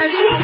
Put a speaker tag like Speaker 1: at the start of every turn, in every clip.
Speaker 1: I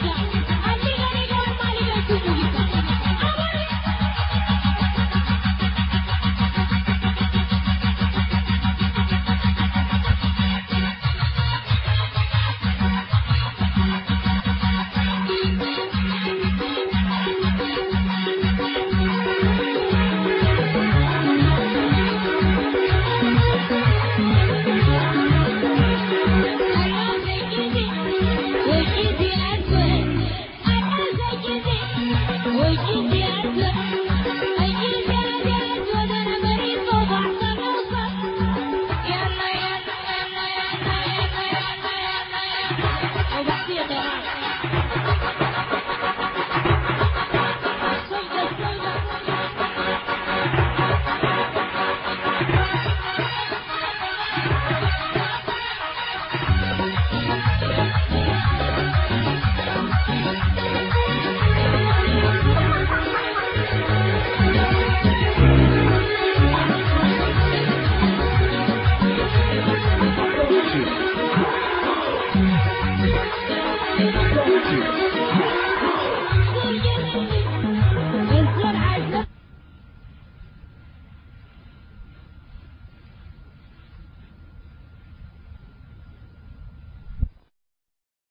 Speaker 1: Gaga.